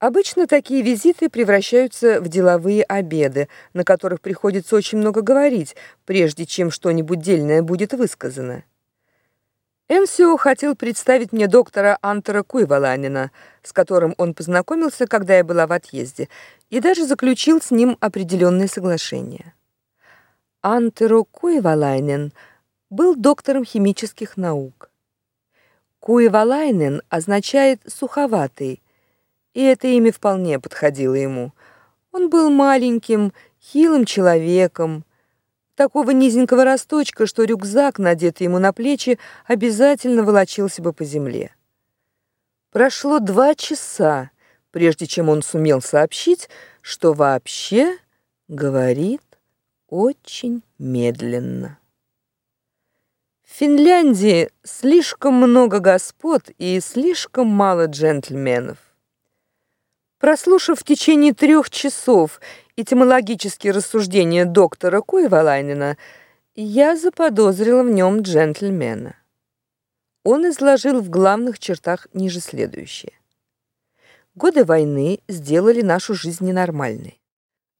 Обычно такие визиты превращаются в деловые обеды, на которых приходится очень много говорить, прежде чем что-нибудь дельное будет высказано. Энсио хотел представить мне доктора Антера Куйваланина, с которым он познакомился, когда я была в отъезде, и даже заключил с ним определенные соглашения. Антеро Куйвалайнен был доктором химических наук. Куйвалайнен означает суховатый, и это имя вполне подходило ему. Он был маленьким, хилым человеком, такого низенького росточка, что рюкзак, надетый ему на плечи, обязательно волочился бы по земле. Прошло два часа, прежде чем он сумел сообщить, что вообще говорит очень медленно. В Финляндии слишком много господ и слишком мало джентльменов. Прослушав в течение трех часов этимологические рассуждения доктора Куевалайнена, я заподозрила в нем джентльмена. Он изложил в главных чертах ниже следующее. Годы войны сделали нашу жизнь ненормальной.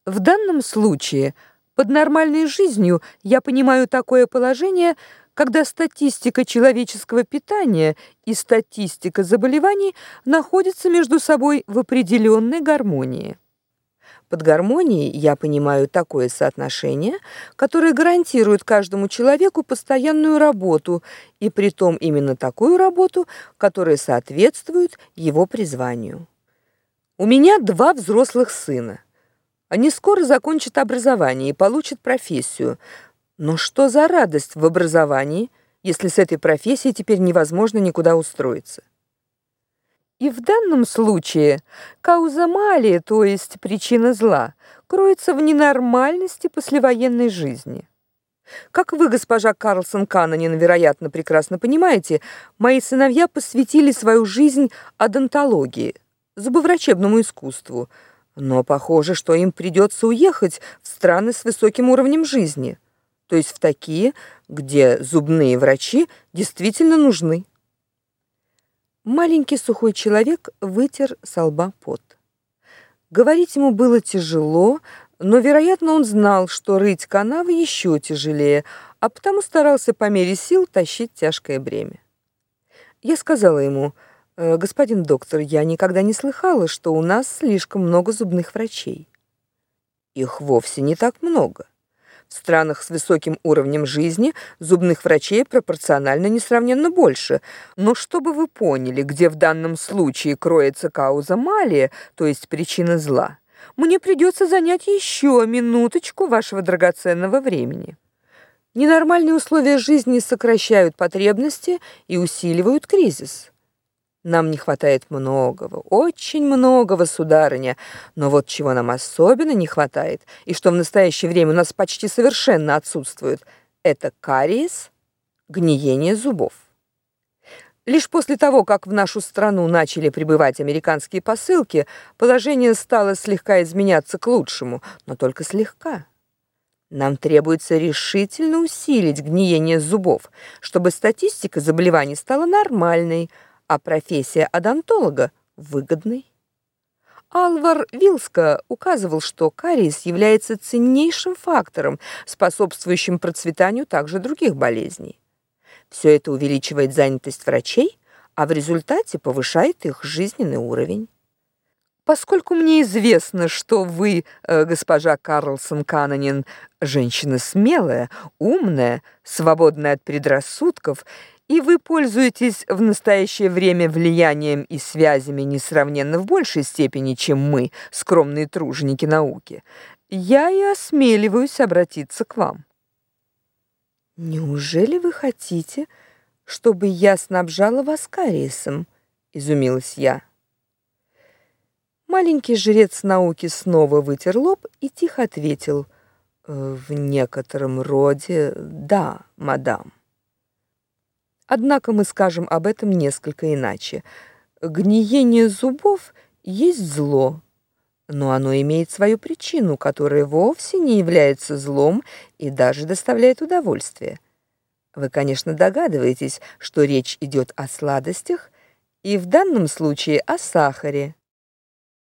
В данном случае под нормальной жизнью я понимаю такое положение, когда статистика человеческого питания и статистика заболеваний находятся между собой в определенной гармонии. Под гармонией я понимаю такое соотношение, которое гарантирует каждому человеку постоянную работу, и притом именно такую работу, которая соответствует его призванию. У меня два взрослых сына. Они скоро закончат образование и получат профессию – но что за радость в образовании, если с этой профессией теперь невозможно никуда устроиться? И в данном случае кауза мали, то есть причина зла, кроется в ненормальности послевоенной жизни. Как вы, госпожа Карлсон Канонин, вероятно, прекрасно понимаете, мои сыновья посвятили свою жизнь одонтологии, зубоврачебному искусству, но похоже, что им придется уехать в страны с высоким уровнем жизни – то есть в такие, где зубные врачи действительно нужны. Маленький сухой человек вытер с лба пот. Говорить ему было тяжело, но, вероятно, он знал, что рыть канавы еще тяжелее, а потому старался по мере сил тащить тяжкое бремя. Я сказала ему: «Э, "Господин доктор, я никогда не слыхала, что у нас слишком много зубных врачей. Их вовсе не так много. В странах с высоким уровнем жизни зубных врачей пропорционально несравненно больше. Но чтобы вы поняли, где в данном случае кроется кауза малия, то есть причина зла, мне придется занять еще минуточку вашего драгоценного времени. Ненормальные условия жизни сокращают потребности и усиливают кризис. Нам не хватает многого, очень многого, сударыня. Но вот чего нам особенно не хватает, и что в настоящее время у нас почти совершенно отсутствует, это кариес, гниение зубов. Лишь после того, как в нашу страну начали прибывать американские посылки, положение стало слегка изменяться к лучшему, но только слегка. Нам требуется решительно усилить гниение зубов, чтобы статистика заболеваний стала нормальной, а профессия одонтолога выгодной. Алвар Вилска указывал, что кариес является ценнейшим фактором, способствующим процветанию также других болезней. Все это увеличивает занятость врачей, а в результате повышает их жизненный уровень. Поскольку мне известно, что вы, э, госпожа Карлсон Канонин, женщина смелая, умная, свободная от предрассудков и вы пользуетесь в настоящее время влиянием и связями несравненно в большей степени, чем мы, скромные труженики науки, я и осмеливаюсь обратиться к вам. Неужели вы хотите, чтобы я снабжала вас кариесом? изумилась я. Маленький жрец науки снова вытер лоб и тихо ответил: «Э, "В некотором роде, да, мадам". Однако мы скажем об этом несколько иначе. Гниение зубов есть зло, но оно имеет свою причину, которая вовсе не является злом и даже доставляет удовольствие. Вы, конечно, догадываетесь, что речь идет о сладостях и в данном случае о сахаре.